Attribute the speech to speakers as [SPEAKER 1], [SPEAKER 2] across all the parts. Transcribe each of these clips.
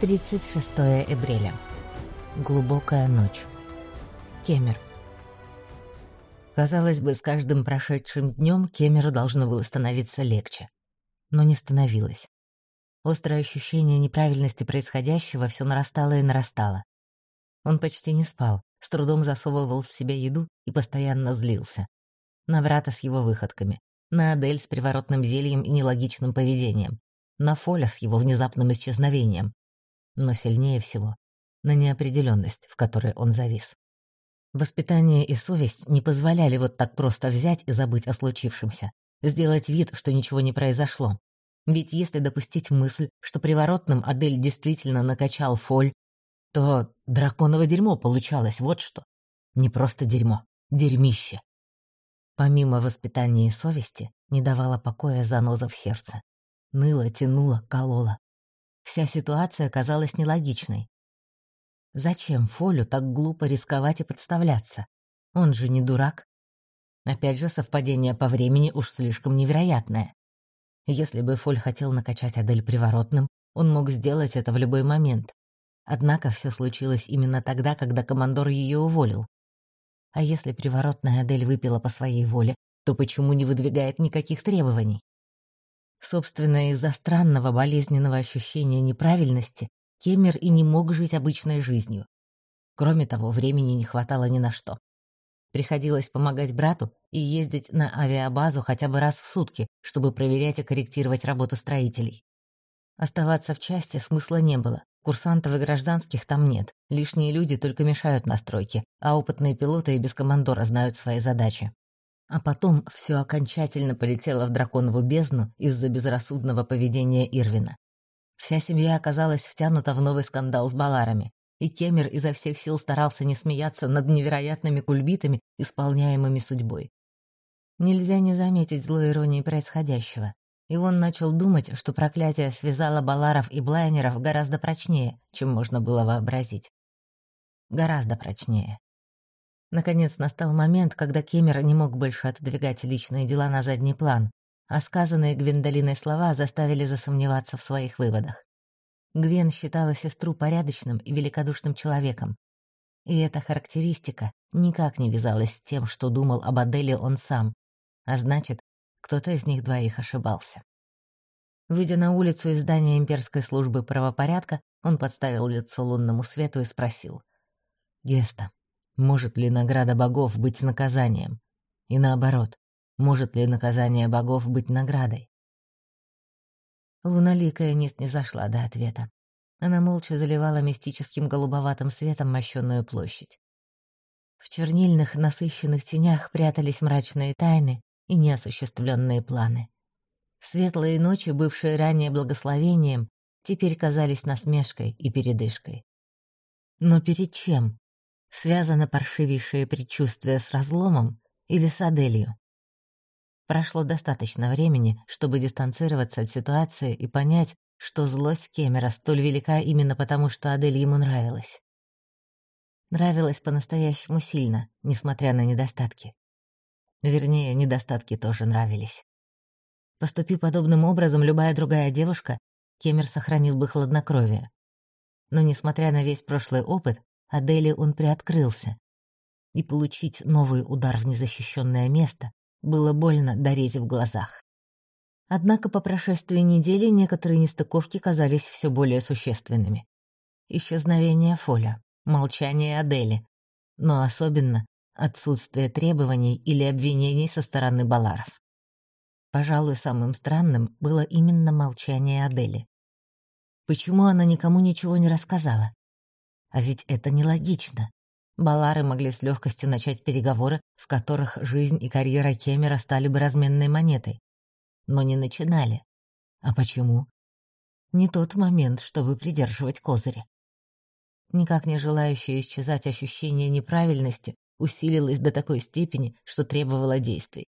[SPEAKER 1] 36 апреля. Глубокая ночь. Кемер. Казалось бы, с каждым прошедшим днем Кемеру должно было становиться легче. Но не становилось. Острое ощущение неправильности происходящего все нарастало и нарастало. Он почти не спал, с трудом засовывал в себя еду и постоянно злился. На брата с его выходками, на Адель с приворотным зельем и нелогичным поведением, на Фоля с его внезапным исчезновением, но сильнее всего на неопределенность, в которой он завис. Воспитание и совесть не позволяли вот так просто взять и забыть о случившемся, сделать вид, что ничего не произошло. Ведь если допустить мысль, что приворотным Адель действительно накачал фоль, то драконово дерьмо получалось, вот что. Не просто дерьмо, дерьмище. Помимо воспитания и совести, не давала покоя заноза в сердце. Ныла, тянула, колола. Вся ситуация казалась нелогичной. Зачем Фолю так глупо рисковать и подставляться? Он же не дурак. Опять же, совпадение по времени уж слишком невероятное. Если бы Фоль хотел накачать Адель приворотным, он мог сделать это в любой момент. Однако все случилось именно тогда, когда командор ее уволил. А если приворотная Адель выпила по своей воле, то почему не выдвигает никаких требований? Собственно, из-за странного болезненного ощущения неправильности Кемер и не мог жить обычной жизнью. Кроме того, времени не хватало ни на что. Приходилось помогать брату и ездить на авиабазу хотя бы раз в сутки, чтобы проверять и корректировать работу строителей. Оставаться в части смысла не было. Курсантов и гражданских там нет. Лишние люди только мешают настройке, а опытные пилоты и без командора знают свои задачи. А потом все окончательно полетело в драконову бездну из-за безрассудного поведения Ирвина. Вся семья оказалась втянута в новый скандал с Баларами, и Кемер изо всех сил старался не смеяться над невероятными кульбитами, исполняемыми судьбой. Нельзя не заметить злой иронии происходящего. И он начал думать, что проклятие связало Баларов и Блайнеров гораздо прочнее, чем можно было вообразить. Гораздо прочнее. Наконец настал момент, когда Кемер не мог больше отодвигать личные дела на задний план, а сказанные Гвендолиной слова заставили засомневаться в своих выводах. Гвен считала сестру порядочным и великодушным человеком. И эта характеристика никак не вязалась с тем, что думал об Аделе он сам, а значит, кто-то из них двоих ошибался. Выйдя на улицу из здания имперской службы правопорядка, он подставил лицо лунному свету и спросил. «Геста, может ли награда богов быть наказанием? И наоборот, может ли наказание богов быть наградой? Луналикая не снизошла до ответа. Она молча заливала мистическим голубоватым светом мощенную площадь. В чернильных, насыщенных тенях прятались мрачные тайны и неосуществленные планы. Светлые ночи, бывшие ранее благословением, теперь казались насмешкой и передышкой. Но перед чем? Связано паршивейшее предчувствие с разломом или с Аделью? Прошло достаточно времени, чтобы дистанцироваться от ситуации и понять, что злость Кемера столь велика именно потому, что Адель ему нравилась. Нравилась по-настоящему сильно, несмотря на недостатки. Вернее, недостатки тоже нравились. Поступи подобным образом любая другая девушка, Кемер сохранил бы хладнокровие. Но, несмотря на весь прошлый опыт, Адели он приоткрылся. И получить новый удар в незащищенное место было больно дорезь в глазах. Однако по прошествии недели некоторые нестыковки казались все более существенными. Исчезновение Фоля, молчание Адели, но особенно отсутствие требований или обвинений со стороны Баларов. Пожалуй, самым странным было именно молчание Адели. Почему она никому ничего не рассказала? А ведь это нелогично. Балары могли с легкостью начать переговоры, в которых жизнь и карьера Кемера стали бы разменной монетой. Но не начинали. А почему? Не тот момент, чтобы придерживать козыри. Никак не желающее исчезать ощущение неправильности усилилось до такой степени, что требовало действий.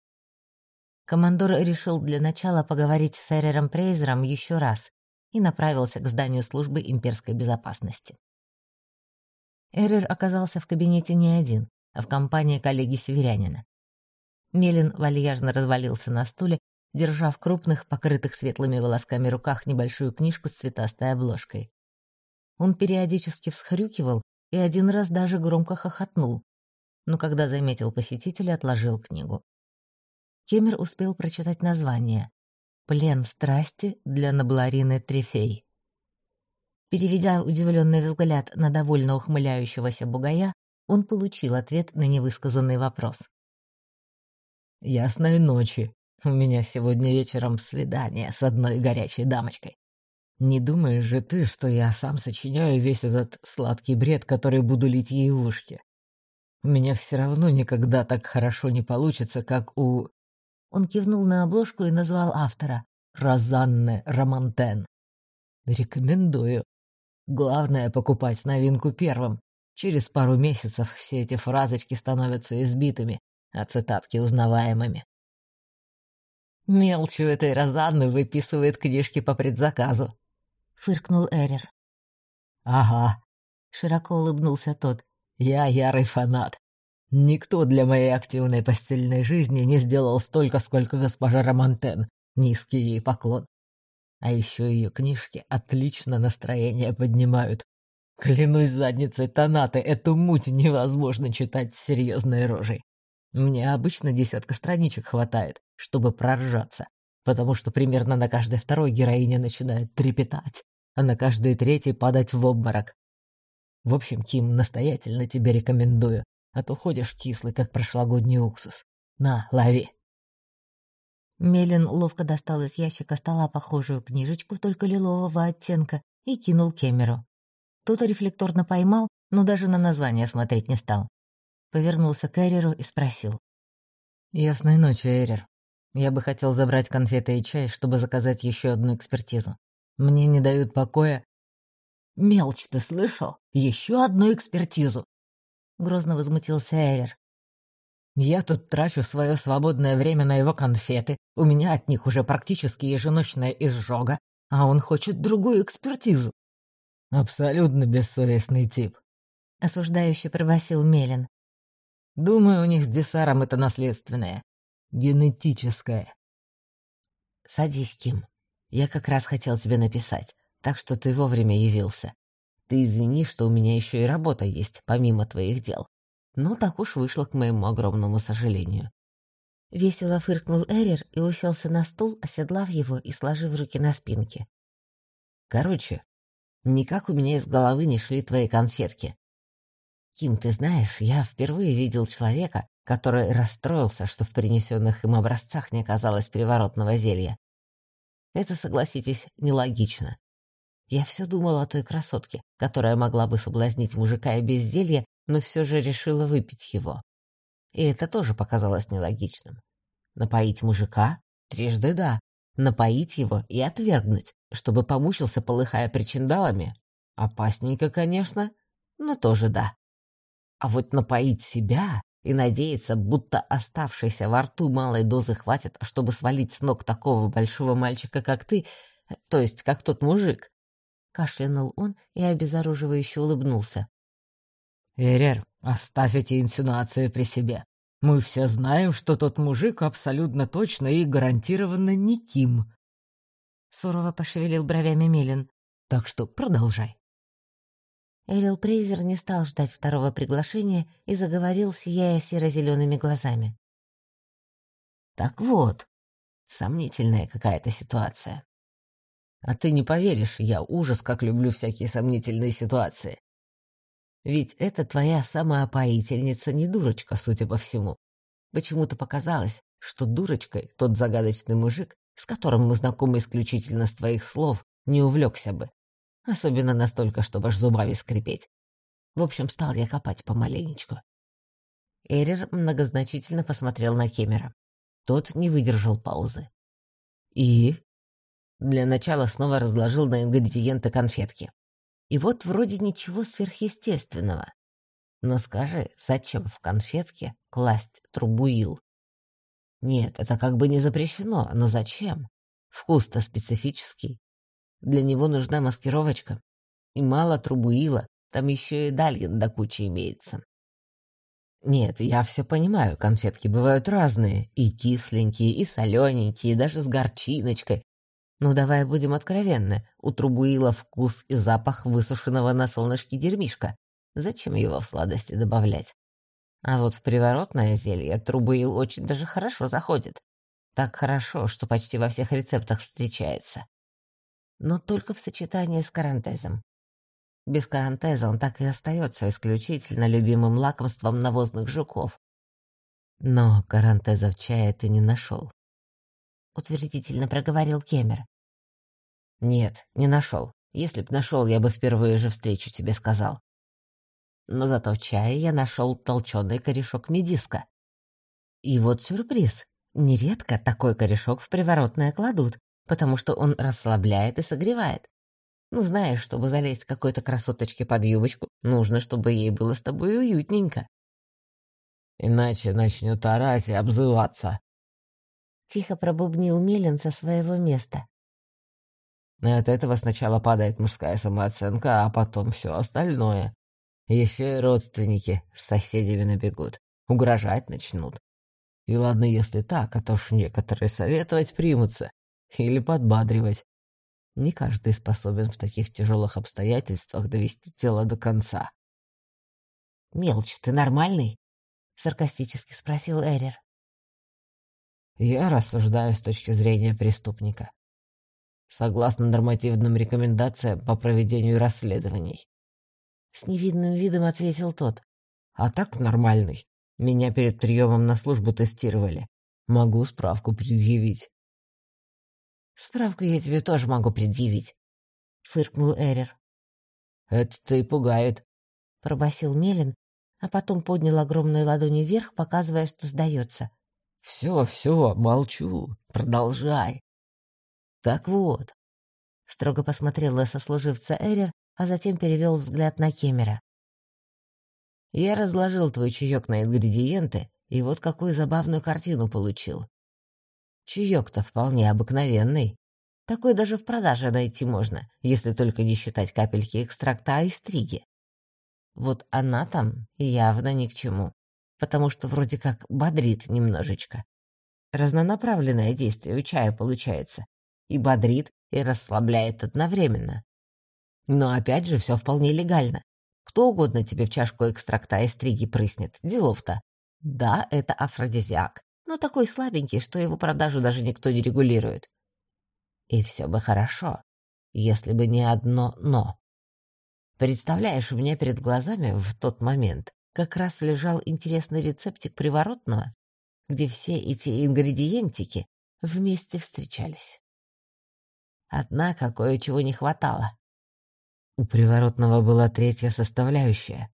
[SPEAKER 1] Командор решил для начала поговорить с Эрером Прейзером еще раз и направился к зданию службы имперской безопасности. Эрер оказался в кабинете не один, а в компании коллеги-северянина. Мелин вальяжно развалился на стуле, держа в крупных, покрытых светлыми волосками руках небольшую книжку с цветастой обложкой. Он периодически всхрюкивал и один раз даже громко хохотнул, но когда заметил посетителя, отложил книгу. Кемер успел прочитать название «Плен страсти для Набларины Трефей». Переведя удивленный взгляд на довольно ухмыляющегося бугая, он получил ответ на невысказанный вопрос. «Ясной ночи. У меня сегодня вечером свидание с одной горячей дамочкой. Не думаешь же ты, что я сам сочиняю весь этот сладкий бред, который буду лить ей в ушки? У меня все равно никогда так хорошо не получится, как у...» Он кивнул на обложку и назвал автора. «Розанне Романтен». «Рекомендую. Главное — покупать новинку первым. Через пару месяцев все эти фразочки становятся избитыми, а цитатки узнаваемыми. «Мелчь у этой Розанны выписывает книжки по предзаказу», — фыркнул Эрер. «Ага», — широко улыбнулся тот. «Я ярый фанат. Никто для моей активной постельной жизни не сделал столько, сколько госпожа Романтен. Низкий ей поклон. А еще ее книжки отлично настроение поднимают. Клянусь задницей Танаты, эту муть невозможно читать с серьезной рожей. Мне обычно десятка страничек хватает, чтобы проржаться, потому что примерно на каждой второй героиня начинает трепетать, а на каждой третьей падать в обморок. В общем, Ким, настоятельно тебе рекомендую, а то ходишь кислый, как прошлогодний уксус. На, лови. Мелин ловко достал из ящика стола похожую книжечку, только лилового оттенка, и кинул Кемеру. Тот рефлекторно поймал, но даже на название смотреть не стал. Повернулся к Эреру и спросил. «Ясной ночи, Эрер. Я бы хотел забрать конфеты и чай, чтобы заказать еще одну экспертизу. Мне не дают покоя...» «Мелочь, ты слышал? Еще одну экспертизу!» Грозно возмутился Эрер. Я тут трачу свое свободное время на его конфеты, у меня от них уже практически еженочная изжога, а он хочет другую экспертизу. Абсолютно бессовестный тип. Осуждающе пробасил Мелин. Думаю, у них с Десаром это наследственное. Генетическое. Садись, Ким. Я как раз хотел тебе написать, так что ты вовремя явился. Ты извини, что у меня еще и работа есть, помимо твоих дел. Но так уж вышло к моему огромному сожалению. Весело фыркнул Эрер и уселся на стул, оседлав его и сложив руки на спинке. Короче, никак у меня из головы не шли твои конфетки. Ким, ты знаешь, я впервые видел человека, который расстроился, что в принесенных им образцах не оказалось переворотного зелья. Это, согласитесь, нелогично. Я все думал о той красотке, которая могла бы соблазнить мужика и без зелья но все же решила выпить его. И это тоже показалось нелогичным. Напоить мужика? Трижды да. Напоить его и отвергнуть, чтобы помучился, полыхая причиндалами? Опасненько, конечно, но тоже да. А вот напоить себя и надеяться, будто оставшейся во рту малой дозы хватит, чтобы свалить с ног такого большого мальчика, как ты, то есть как тот мужик. Кашлянул он и обезоруживающе улыбнулся. «Эрер, оставь эти инсинуации при себе. Мы все знаем, что тот мужик абсолютно точно и гарантированно никим». Сурово пошевелил бровями Мелин. «Так что продолжай». Эрил Прейзер не стал ждать второго приглашения и заговорил, сияя серо-зелеными глазами. «Так вот, сомнительная какая-то ситуация. А ты не поверишь, я ужас как люблю всякие сомнительные ситуации. Ведь это твоя самоопоительница не дурочка, судя по всему. Почему-то показалось, что дурочкой тот загадочный мужик, с которым мы знакомы исключительно с твоих слов, не увлекся бы. Особенно настолько, чтобы аж зубами скрипеть. В общем, стал я копать помаленечку. Эрер многозначительно посмотрел на Кемера. Тот не выдержал паузы. «И?» Для начала снова разложил на ингредиенты конфетки. И вот вроде ничего сверхъестественного. Но скажи, зачем в конфетке класть трубуил? Нет, это как бы не запрещено, но зачем? Вкус-то специфический. Для него нужна маскировочка. И мало трубуила, там еще и дальин до кучи имеется. Нет, я все понимаю, конфетки бывают разные. И кисленькие, и солененькие, и даже с горчиночкой. Ну давай будем откровенны, у Трубуила вкус и запах высушенного на солнышке дерьмишка. Зачем его в сладости добавлять? А вот в приворотное зелье Трубуил очень даже хорошо заходит. Так хорошо, что почти во всех рецептах встречается. Но только в сочетании с карантезом. Без карантеза он так и остается исключительно любимым лакомством навозных жуков. Но карантеза в чае ты не нашел. Утвердительно проговорил Кемер. Нет, не нашел. Если б нашел, я бы впервые же встречу тебе сказал. Но зато в чае я нашел толченый корешок медиска. И вот сюрприз. Нередко такой корешок в приворотное кладут, потому что он расслабляет и согревает. Ну, знаешь, чтобы залезть какой-то красоточке под юбочку, нужно, чтобы ей было с тобой уютненько. Иначе начнет орать и обзываться. Тихо пробубнил Мелин со своего места. От этого сначала падает мужская самооценка, а потом все остальное. Еще и родственники с соседями набегут, угрожать начнут. И ладно, если так, а то ж некоторые советовать примутся или подбадривать. Не каждый способен в таких тяжелых обстоятельствах довести тело до конца. «Мелочь, ты нормальный?» — саркастически спросил Эрер. «Я рассуждаю с точки зрения преступника. Согласно нормативным рекомендациям по проведению расследований». С невидным видом ответил тот. «А так нормальный. Меня перед приемом на службу тестировали. Могу справку предъявить. Справку я тебе тоже могу предъявить, фыркнул Эрер. Это-то и пугает, пробасил Мелин, а потом поднял огромную ладонь вверх, показывая, что сдается. Все, все, молчу, продолжай. Так вот, строго посмотрел на сослуживца Эрер, а затем перевел взгляд на Кемера. Я разложил твой чаек на ингредиенты, и вот какую забавную картину получил. Чаек-то вполне обыкновенный. Такой даже в продаже найти можно, если только не считать капельки экстракта айстриги. Вот она там явно ни к чему, потому что вроде как бодрит немножечко. Разнонаправленное действие у чая получается. И бодрит, и расслабляет одновременно. Но опять же, все вполне легально. Кто угодно тебе в чашку экстракта из стриги прыснет. Делов-то. Да, это афродизиак, но такой слабенький, что его продажу даже никто не регулирует. И все бы хорошо, если бы не одно «но». Представляешь, у меня перед глазами в тот момент как раз лежал интересный рецептик приворотного, где все эти ингредиентики вместе встречались. Однако кое-чего не хватало. У приворотного была третья составляющая.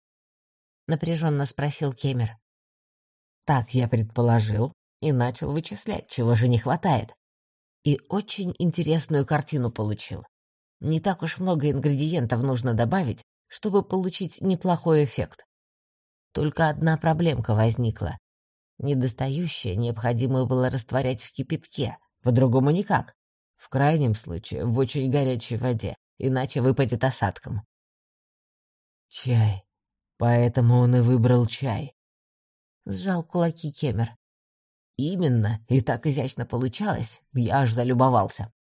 [SPEAKER 1] Напряженно спросил Кемер. Так я предположил и начал вычислять, чего же не хватает. И очень интересную картину получил. Не так уж много ингредиентов нужно добавить, чтобы получить неплохой эффект. Только одна проблемка возникла. Недостающее необходимо было растворять в кипятке, по-другому никак. В крайнем случае, в очень горячей воде иначе выпадет осадком. Чай. Поэтому он и выбрал чай. Сжал кулаки Кемер. Именно, и так изящно получалось, я аж залюбовался.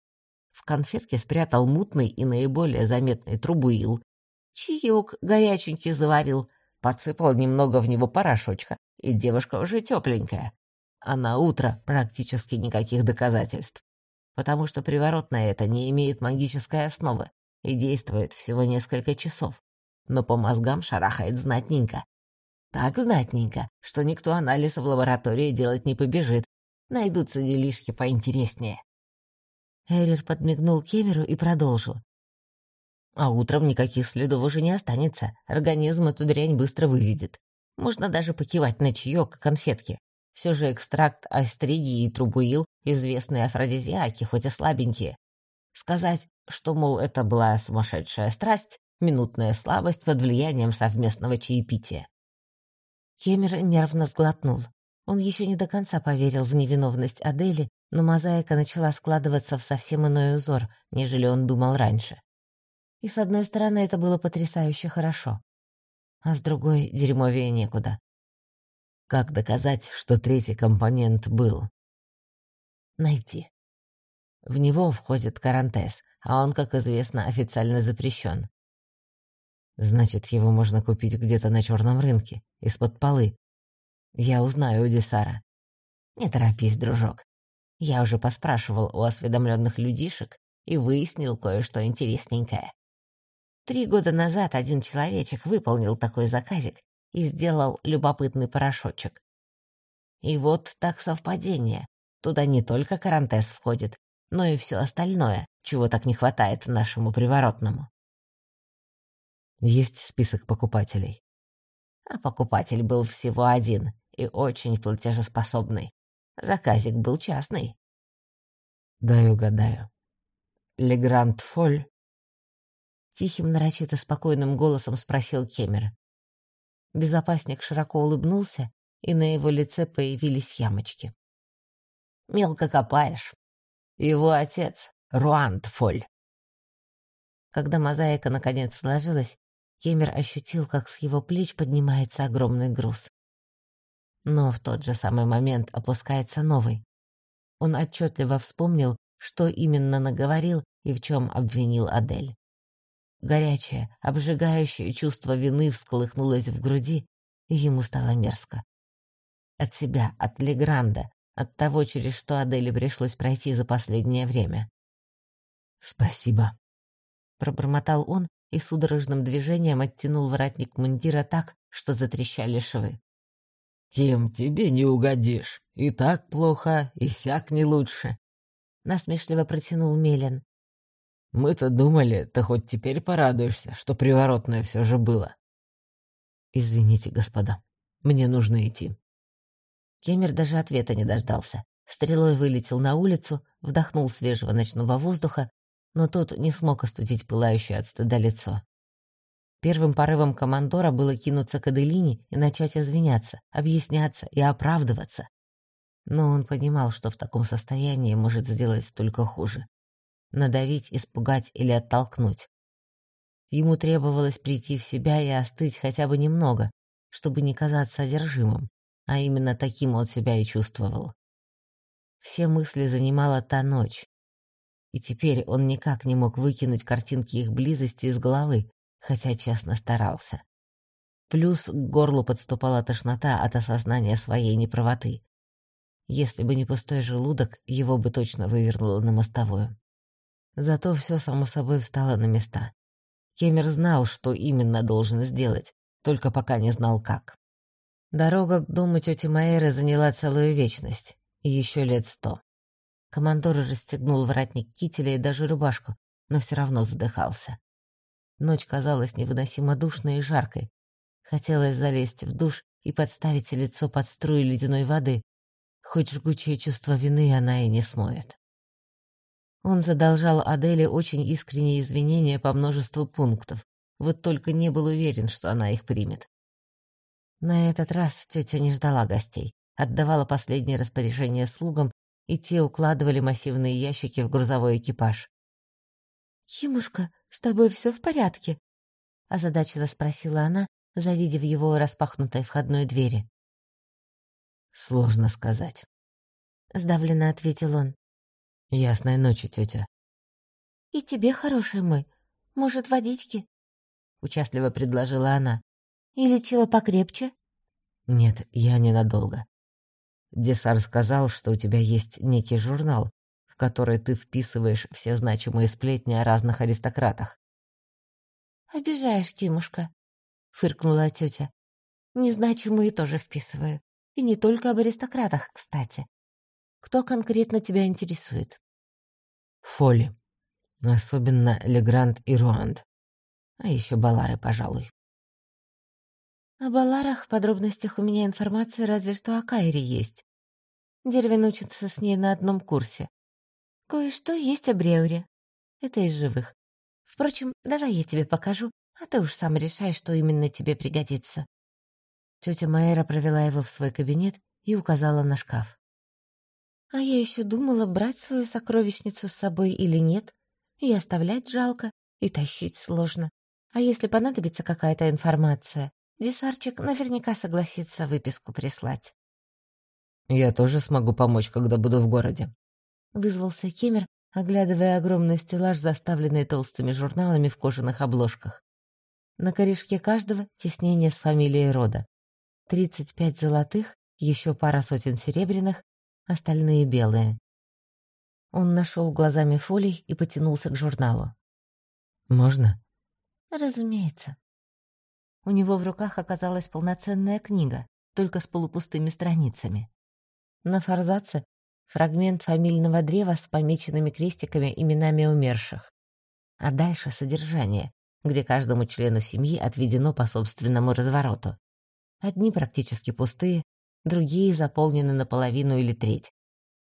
[SPEAKER 1] В конфетке спрятал мутный и наиболее заметный трубуил. Чаек горяченький заварил, подсыпал немного в него порошочка, и девушка уже тепленькая. А на утро практически никаких доказательств. Потому что приворотное это не имеет магической основы и действует всего несколько часов, но по мозгам шарахает знатненько. Так знатненько, что никто анализа в лаборатории делать не побежит. Найдутся делишки поинтереснее. Эрир подмигнул Кемеру и продолжил. А утром никаких следов уже не останется. Организм эту дрянь быстро выведет. Можно даже покивать на чаек конфетки. Все же экстракт астриги и трубуил — известные афродизиаки, хоть и слабенькие. Сказать, что, мол, это была сумасшедшая страсть, минутная слабость под влиянием совместного чаепития. Кемер нервно сглотнул. Он еще не до конца поверил в невиновность Адели, но мозаика начала складываться в совсем иной узор, нежели он думал раньше. И с одной стороны, это было потрясающе хорошо, а с другой — дерьмовее некуда. Как доказать, что третий компонент был? Найти. В него входит карантес, а он, как известно, официально запрещен. Значит, его можно купить где-то на черном рынке, из-под полы. Я узнаю у Десара. Не торопись, дружок. Я уже поспрашивал у осведомленных людишек и выяснил кое-что интересненькое. Три года назад один человечек выполнил такой заказик и сделал любопытный порошочек. И вот так совпадение. Туда не только карантес входит, но и все остальное, чего так не хватает нашему приворотному. Есть список покупателей. А покупатель был всего один и очень платежеспособный. Заказик был частный. Дай угадаю. Легрант Фоль? Тихим, нарочито спокойным голосом спросил Кемер. Безопасник широко улыбнулся, и на его лице появились ямочки. «Мелко копаешь. Его отец — Руанд Фоль». Когда мозаика наконец сложилась, Кемер ощутил, как с его плеч поднимается огромный груз. Но в тот же самый момент опускается новый. Он отчетливо вспомнил, что именно наговорил и в чем обвинил Адель. Горячее, обжигающее чувство вины всколыхнулось в груди, и ему стало мерзко. От себя, от Легранда, от того, через что Аделе пришлось пройти за последнее время. «Спасибо», — пробормотал он и судорожным движением оттянул воротник мундира так, что затрещали швы. «Кем тебе не угодишь? И так плохо, и сяк не лучше», — насмешливо протянул Мелин. Мы-то думали, ты хоть теперь порадуешься, что приворотное все же было. Извините, господа, мне нужно идти. Кемер даже ответа не дождался. Стрелой вылетел на улицу, вдохнул свежего ночного воздуха, но тот не смог остудить пылающее от стыда лицо. Первым порывом командора было кинуться к Аделине и начать извиняться, объясняться и оправдываться. Но он понимал, что в таком состоянии может сделать только хуже надавить, испугать или оттолкнуть. Ему требовалось прийти в себя и остыть хотя бы немного, чтобы не казаться одержимым, а именно таким он себя и чувствовал. Все мысли занимала та ночь, и теперь он никак не мог выкинуть картинки их близости из головы, хотя честно старался. Плюс к горлу подступала тошнота от осознания своей неправоты. Если бы не пустой желудок, его бы точно вывернуло на мостовую. Зато все само собой встало на места. Кемер знал, что именно должен сделать, только пока не знал как. Дорога к дому тети Майеры заняла целую вечность, и еще лет сто. Командор расстегнул воротник кителя и даже рубашку, но все равно задыхался. Ночь казалась невыносимо душной и жаркой. Хотелось залезть в душ и подставить лицо под струю ледяной воды, хоть жгучее чувство вины она и не смоет. Он задолжал Аделе очень искренние извинения по множеству пунктов, вот только не был уверен, что она их примет. На этот раз тетя не ждала гостей, отдавала последние распоряжения слугам, и те укладывали массивные ящики в грузовой экипаж. «Кимушка, с тобой все в порядке?» — озадаченно спросила она, завидев его распахнутой входной двери. «Сложно сказать», — сдавленно ответил он. «Ясной ночи, тетя». «И тебе хороший мой. Может, водички?» — участливо предложила она. «Или чего покрепче?» «Нет, я ненадолго. Десар сказал, что у тебя есть некий журнал, в который ты вписываешь все значимые сплетни о разных аристократах». «Обижаешь, Кимушка», — фыркнула тетя. «Незначимые тоже вписываю. И не только об аристократах, кстати. Кто конкретно тебя интересует?» Фоли. Особенно Легрант и Руанд. А еще Балары, пожалуй. О Баларах в подробностях у меня информация разве что о Кайре есть. Дервин учится с ней на одном курсе. Кое-что есть о Бреуре. Это из живых. Впрочем, давай я тебе покажу, а ты уж сам решай, что именно тебе пригодится. Тетя Майера провела его в свой кабинет и указала на шкаф. А я еще думала, брать свою сокровищницу с собой или нет. И оставлять жалко, и тащить сложно. А если понадобится какая-то информация, Десарчик наверняка согласится выписку прислать. «Я тоже смогу помочь, когда буду в городе», — вызвался Кемер, оглядывая огромный стеллаж, заставленный толстыми журналами в кожаных обложках. На корешке каждого теснение с фамилией рода. Тридцать пять золотых, еще пара сотен серебряных, остальные белые. Он нашел глазами фолий и потянулся к журналу. «Можно?» «Разумеется». У него в руках оказалась полноценная книга, только с полупустыми страницами. На форзаце фрагмент фамильного древа с помеченными крестиками именами умерших. А дальше содержание, где каждому члену семьи отведено по собственному развороту. Одни практически пустые, другие заполнены наполовину или треть.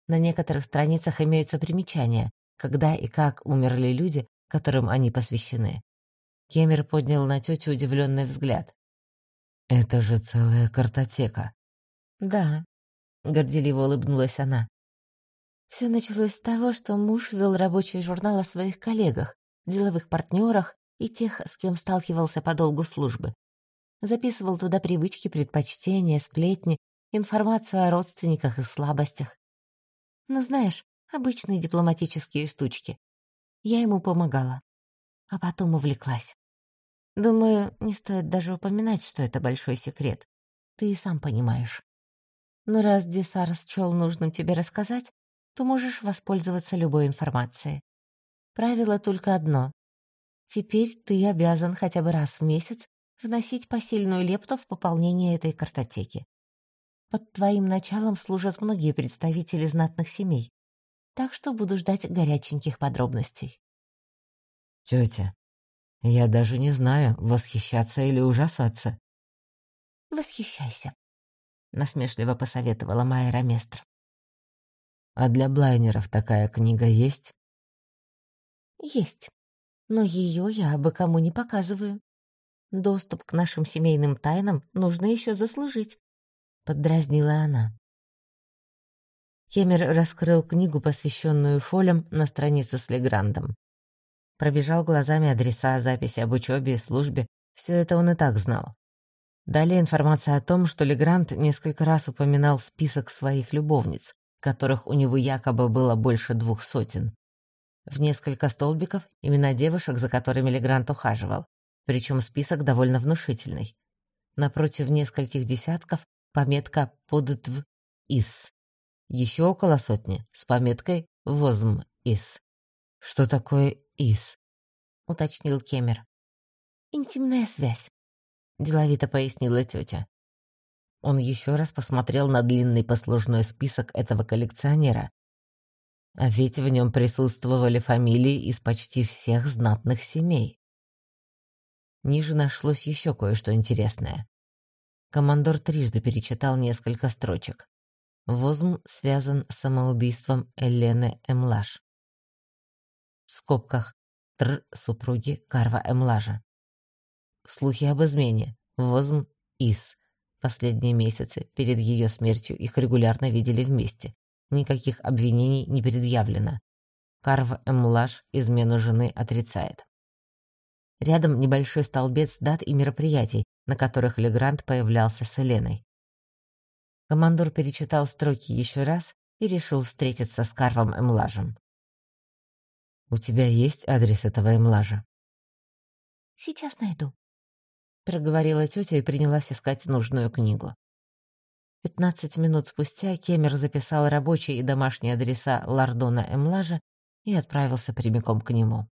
[SPEAKER 1] На некоторых страницах имеются примечания, когда и как умерли люди, которым они посвящены. Кемер поднял на тетю удивленный взгляд. «Это же целая картотека». «Да», — горделиво улыбнулась она. Все началось с того, что муж вел рабочий журнал о своих коллегах, деловых партнерах и тех, с кем сталкивался по долгу службы. Записывал туда привычки, предпочтения, сплетни, информацию о родственниках и слабостях. Ну, знаешь, обычные дипломатические штучки. Я ему помогала. А потом увлеклась. Думаю, не стоит даже упоминать, что это большой секрет. Ты и сам понимаешь. Но раз Десар счел нужным тебе рассказать, то можешь воспользоваться любой информацией. Правило только одно. Теперь ты обязан хотя бы раз в месяц вносить посильную лепту в пополнение этой картотеки. Под твоим началом служат многие представители знатных семей, так что буду ждать горяченьких подробностей. Тетя, я даже не знаю, восхищаться или ужасаться. Восхищайся, насмешливо посоветовала Майра Местр. А для блайнеров такая книга есть? Есть, но ее я бы кому не показываю. Доступ к нашим семейным тайнам нужно еще заслужить поддразнила она. Кемер раскрыл книгу, посвященную фолям, на странице с Леграндом. Пробежал глазами адреса, записи об учебе и службе. Все это он и так знал. Далее информация о том, что Легрант несколько раз упоминал список своих любовниц, которых у него якобы было больше двух сотен. В несколько столбиков имена девушек, за которыми Легрант ухаживал, причем список довольно внушительный. Напротив нескольких десятков пометка «Подтв ис». Еще около сотни с пометкой «Возм ис». «Что такое ис?» — уточнил Кемер. «Интимная связь», — деловито пояснила тетя. Он еще раз посмотрел на длинный послужной список этого коллекционера. А ведь в нем присутствовали фамилии из почти всех знатных семей. Ниже нашлось еще кое-что интересное. Командор трижды перечитал несколько строчек. Возм связан с самоубийством Элены Эмлаш. В скобках Тр супруги Карва Эмлажа. Слухи об измене. Возм Ис. Последние месяцы перед ее смертью их регулярно видели вместе. Никаких обвинений не предъявлено. Карв Эмлаш измену жены отрицает. Рядом небольшой столбец дат и мероприятий, на которых Легрант появлялся с Еленой. Командор перечитал строки еще раз и решил встретиться с Карвом Эмлажем. «У тебя есть адрес этого Эмлажа?» «Сейчас найду», — проговорила тетя и принялась искать нужную книгу. Пятнадцать минут спустя Кемер записал рабочие и домашние адреса Лардона Эмлажа и отправился прямиком к нему.